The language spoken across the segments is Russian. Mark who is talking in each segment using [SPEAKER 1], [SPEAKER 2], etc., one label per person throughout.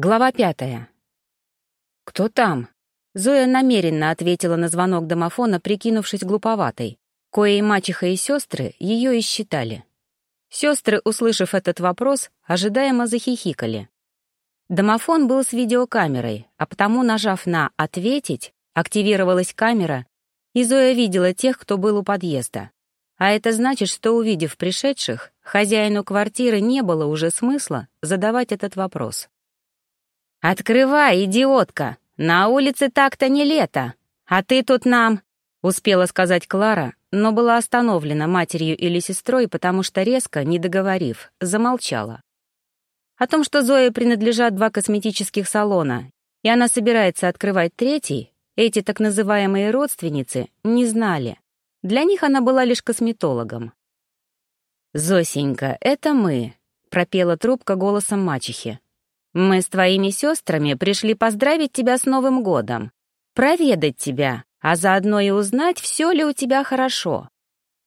[SPEAKER 1] Глава пятая. «Кто там?» Зоя намеренно ответила на звонок домофона, прикинувшись глуповатой. Коей мачеха и сестры ее и считали. Сестры, услышав этот вопрос, ожидаемо захихикали. Домофон был с видеокамерой, а потому, нажав на «Ответить», активировалась камера, и Зоя видела тех, кто был у подъезда. А это значит, что, увидев пришедших, хозяину квартиры не было уже смысла задавать этот вопрос. «Открывай, идиотка! На улице так-то не лето! А ты тут нам...» — успела сказать Клара, но была остановлена матерью или сестрой, потому что резко, не договорив, замолчала. О том, что Зое принадлежат два косметических салона, и она собирается открывать третий, эти так называемые родственницы не знали. Для них она была лишь косметологом. «Зосенька, это мы», — пропела трубка голосом мачехи. «Мы с твоими сестрами пришли поздравить тебя с Новым годом, проведать тебя, а заодно и узнать, все ли у тебя хорошо.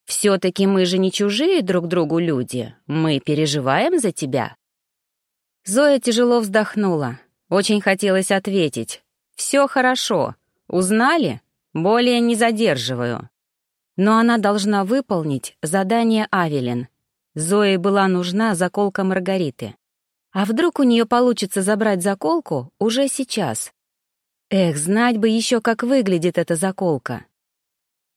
[SPEAKER 1] Все-таки мы же не чужие друг другу люди, мы переживаем за тебя». Зоя тяжело вздохнула. Очень хотелось ответить. «Все хорошо. Узнали? Более не задерживаю». Но она должна выполнить задание Авелин. Зое была нужна заколка Маргариты. А вдруг у нее получится забрать заколку уже сейчас? Эх, знать бы еще, как выглядит эта заколка.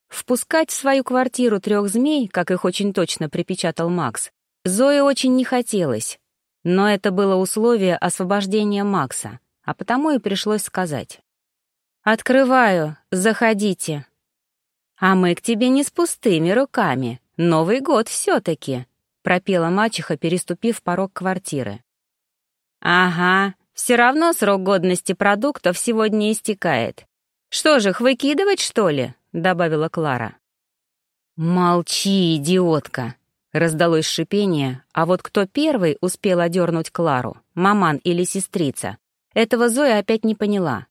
[SPEAKER 1] Впускать в свою квартиру трех змей, как их очень точно припечатал Макс, Зое очень не хотелось. Но это было условие освобождения Макса, а потому и пришлось сказать. «Открываю, заходите». «А мы к тебе не с пустыми руками. Новый год все-таки», — пропела мачеха, переступив порог квартиры. «Ага, все равно срок годности продуктов сегодня истекает. Что же, их выкидывать, что ли?» — добавила Клара. «Молчи, идиотка!» — раздалось шипение, а вот кто первый успел одернуть Клару, маман или сестрица, этого Зоя опять не поняла.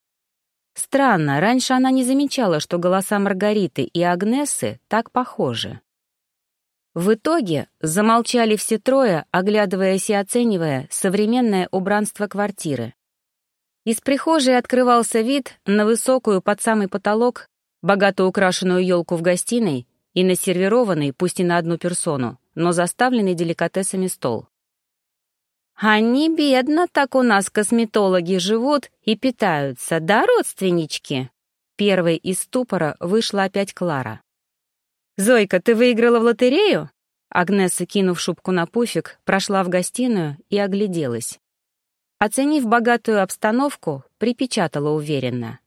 [SPEAKER 1] Странно, раньше она не замечала, что голоса Маргариты и Агнессы так похожи. В итоге замолчали все трое, оглядываясь и оценивая современное убранство квартиры. Из прихожей открывался вид на высокую под самый потолок, богато украшенную елку в гостиной и на сервированный, пусть и на одну персону, но заставленный деликатесами стол. «Они бедно так у нас косметологи живут и питаются, да, родственнички?» Первой из ступора вышла опять Клара. «Зойка, ты выиграла в лотерею?» Агнеса, кинув шубку на пуфик, прошла в гостиную и огляделась. Оценив богатую обстановку, припечатала уверенно.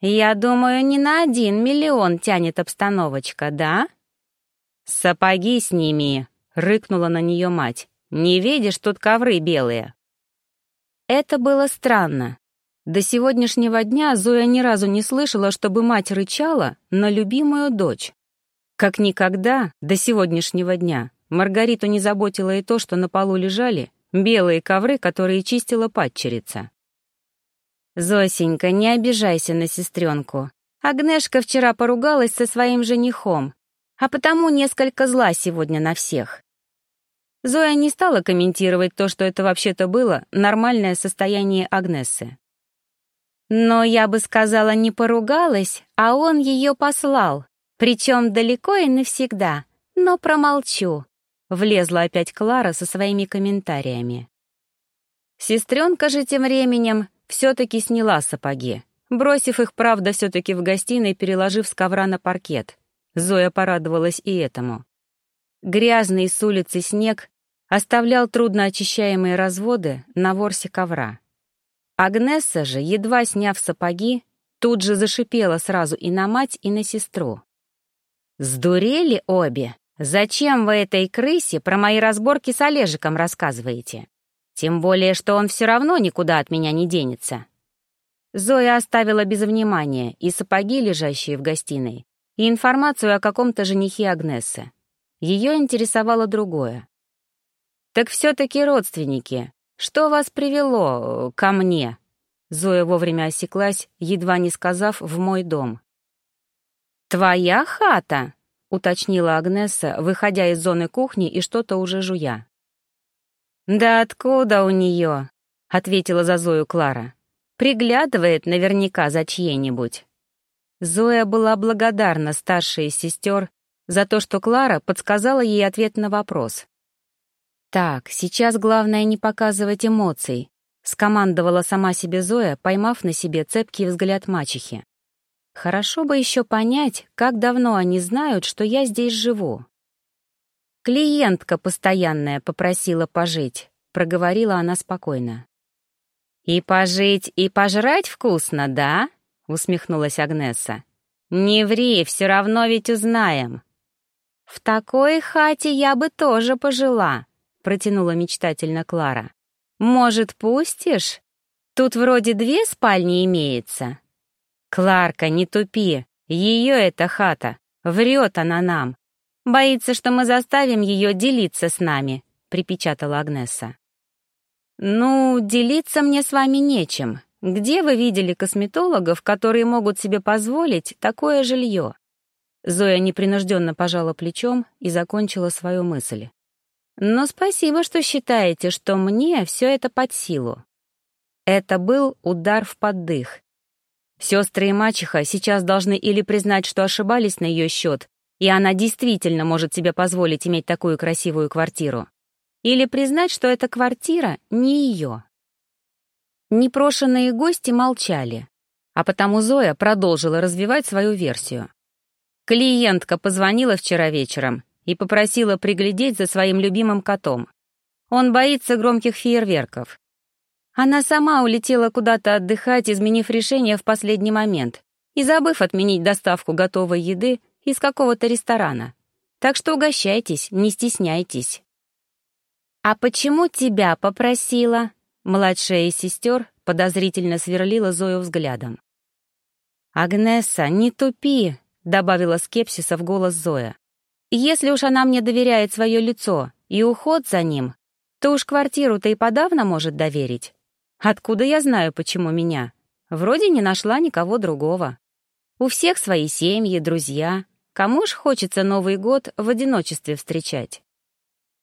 [SPEAKER 1] «Я думаю, не на один миллион тянет обстановочка, да?» «Сапоги сними!» — рыкнула на нее мать. «Не видишь, тут ковры белые!» Это было странно. До сегодняшнего дня Зоя ни разу не слышала, чтобы мать рычала на любимую дочь. Как никогда до сегодняшнего дня Маргариту не заботило и то, что на полу лежали белые ковры, которые чистила падчерица. «Зосенька, не обижайся на сестренку. Агнешка вчера поругалась со своим женихом, а потому несколько зла сегодня на всех». Зоя не стала комментировать то, что это вообще-то было нормальное состояние Агнессы. «Но я бы сказала, не поругалась, а он ее послал», причем далеко и навсегда, но промолчу. Влезла опять Клара со своими комментариями. Сестренка же тем временем все-таки сняла сапоги, бросив их, правда, все-таки в гостиной, переложив с ковра на паркет. Зоя порадовалась и этому. Грязный с улицы снег оставлял трудно очищаемые разводы на ворсе ковра. Агнесса же, едва сняв сапоги, тут же зашипела сразу и на мать, и на сестру. «Сдурели обе? Зачем вы этой крысе про мои разборки с Олежиком рассказываете? Тем более, что он все равно никуда от меня не денется». Зоя оставила без внимания и сапоги, лежащие в гостиной, и информацию о каком-то женихе Агнессы. Ее интересовало другое. «Так все-таки родственники. Что вас привело э, ко мне?» Зоя вовремя осеклась, едва не сказав «в мой дом». «Твоя хата?» — уточнила Агнеса, выходя из зоны кухни и что-то уже жуя. «Да откуда у нее? ответила за Зою Клара. «Приглядывает наверняка за чьей-нибудь». Зоя была благодарна старшей из сестер за то, что Клара подсказала ей ответ на вопрос. «Так, сейчас главное не показывать эмоций», — скомандовала сама себе Зоя, поймав на себе цепкий взгляд мачехи. «Хорошо бы еще понять, как давно они знают, что я здесь живу». «Клиентка постоянная попросила пожить», — проговорила она спокойно. «И пожить, и пожрать вкусно, да?» — усмехнулась Агнеса. «Не ври, все равно ведь узнаем». «В такой хате я бы тоже пожила», — протянула мечтательно Клара. «Может, пустишь? Тут вроде две спальни имеется». «Кларка, не тупи, ее эта хата, врет она нам. Боится, что мы заставим ее делиться с нами», — припечатала Агнеса. «Ну, делиться мне с вами нечем. Где вы видели косметологов, которые могут себе позволить такое жилье?» Зоя непринужденно пожала плечом и закончила свою мысль. «Но спасибо, что считаете, что мне все это под силу». Это был удар в поддых. Сестры и мачеха сейчас должны или признать, что ошибались на ее счет, и она действительно может себе позволить иметь такую красивую квартиру, или признать, что эта квартира не ее. Непрошенные гости молчали, а потому Зоя продолжила развивать свою версию. Клиентка позвонила вчера вечером и попросила приглядеть за своим любимым котом. Он боится громких фейерверков. Она сама улетела куда-то отдыхать, изменив решение в последний момент и забыв отменить доставку готовой еды из какого-то ресторана. Так что угощайтесь, не стесняйтесь. «А почему тебя попросила?» Младшая из сестер подозрительно сверлила Зою взглядом. «Агнеса, не тупи!» — добавила скепсиса в голос Зоя. «Если уж она мне доверяет свое лицо и уход за ним, то уж квартиру-то и подавно может доверить. Откуда я знаю, почему меня? Вроде не нашла никого другого. У всех свои семьи, друзья. Кому ж хочется Новый год в одиночестве встречать?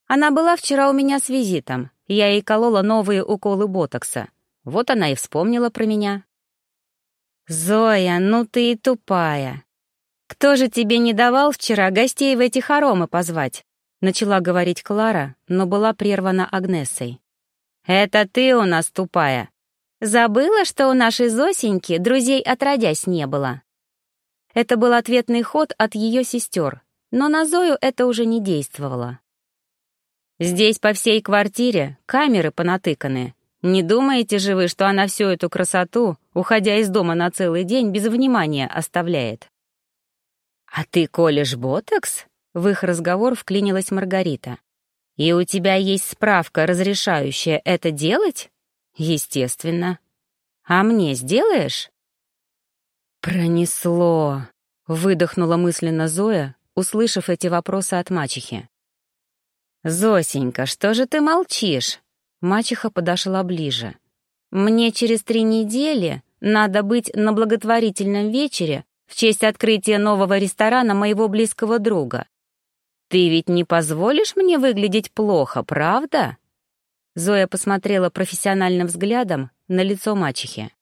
[SPEAKER 1] Она была вчера у меня с визитом. Я ей колола новые уколы ботокса. Вот она и вспомнила про меня. «Зоя, ну ты и тупая. «Кто же тебе не давал вчера гостей в эти хоромы позвать?» Начала говорить Клара, но была прервана Агнесой. «Это ты у нас тупая. Забыла, что у нашей Зосеньки друзей отродясь не было?» Это был ответный ход от ее сестер, но на Зою это уже не действовало. «Здесь по всей квартире камеры понатыканы. Не думаете же вы, что она всю эту красоту, уходя из дома на целый день, без внимания оставляет?» «А ты колешь ботокс?» — в их разговор вклинилась Маргарита. «И у тебя есть справка, разрешающая это делать?» «Естественно. А мне сделаешь?» «Пронесло», — выдохнула мысленно Зоя, услышав эти вопросы от мачехи. «Зосенька, что же ты молчишь?» Мачеха подошла ближе. «Мне через три недели надо быть на благотворительном вечере в честь открытия нового ресторана моего близкого друга. Ты ведь не позволишь мне выглядеть плохо, правда?» Зоя посмотрела профессиональным взглядом на лицо мачехи.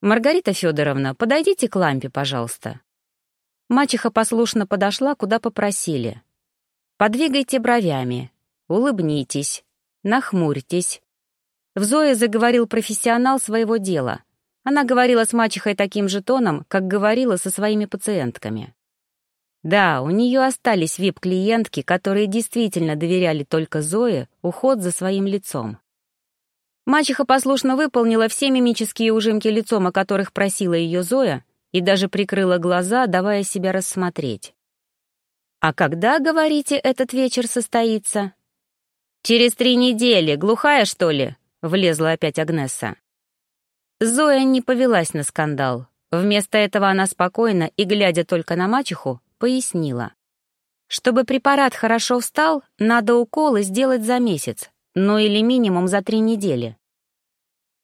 [SPEAKER 1] «Маргарита Федоровна, подойдите к лампе, пожалуйста». Мачеха послушно подошла, куда попросили. «Подвигайте бровями, улыбнитесь, нахмурьтесь». В Зое заговорил профессионал своего дела — она говорила с мачехой таким же тоном, как говорила со своими пациентками. Да, у нее остались вип-клиентки, которые действительно доверяли только Зое уход за своим лицом. Мачеха послушно выполнила все мимические ужимки лицом, о которых просила ее Зоя, и даже прикрыла глаза, давая себя рассмотреть. «А когда, говорите, этот вечер состоится?» «Через три недели. Глухая, что ли?» — влезла опять Агнеса. Зоя не повелась на скандал. Вместо этого она спокойно и, глядя только на мачеху, пояснила. Чтобы препарат хорошо встал, надо уколы сделать за месяц, ну или минимум за три недели.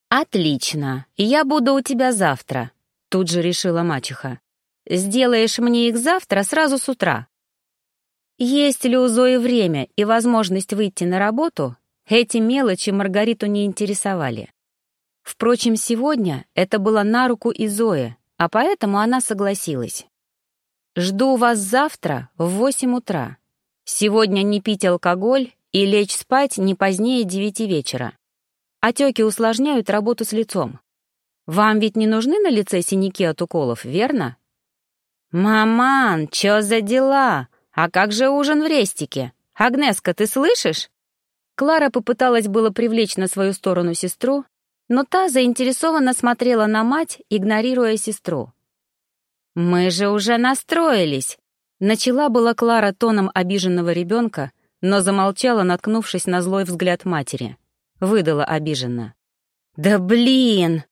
[SPEAKER 1] «Отлично, я буду у тебя завтра», — тут же решила мачеха. «Сделаешь мне их завтра сразу с утра». Есть ли у Зои время и возможность выйти на работу, Эти мелочи Маргариту не интересовали. Впрочем, сегодня это было на руку и Зое, а поэтому она согласилась. «Жду вас завтра в восемь утра. Сегодня не пить алкоголь и лечь спать не позднее девяти вечера. Отеки усложняют работу с лицом. Вам ведь не нужны на лице синяки от уколов, верно? «Маман, чё за дела? А как же ужин в рестике? Агнеска, ты слышишь?» Клара попыталась было привлечь на свою сторону сестру, но та заинтересованно смотрела на мать, игнорируя сестру. «Мы же уже настроились!» Начала была Клара тоном обиженного ребенка, но замолчала, наткнувшись на злой взгляд матери. Выдала обиженно. «Да блин!»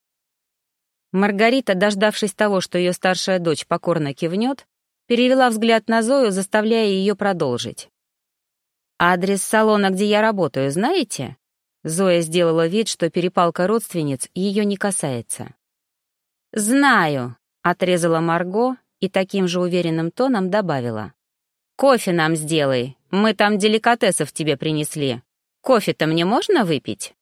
[SPEAKER 1] Маргарита, дождавшись того, что ее старшая дочь покорно кивнет, перевела взгляд на Зою, заставляя ее продолжить. «Адрес салона, где я работаю, знаете?» Зоя сделала вид, что перепалка родственниц ее не касается. «Знаю», — отрезала Марго и таким же уверенным тоном добавила. «Кофе нам сделай, мы там деликатесов тебе принесли. Кофе-то мне можно выпить?»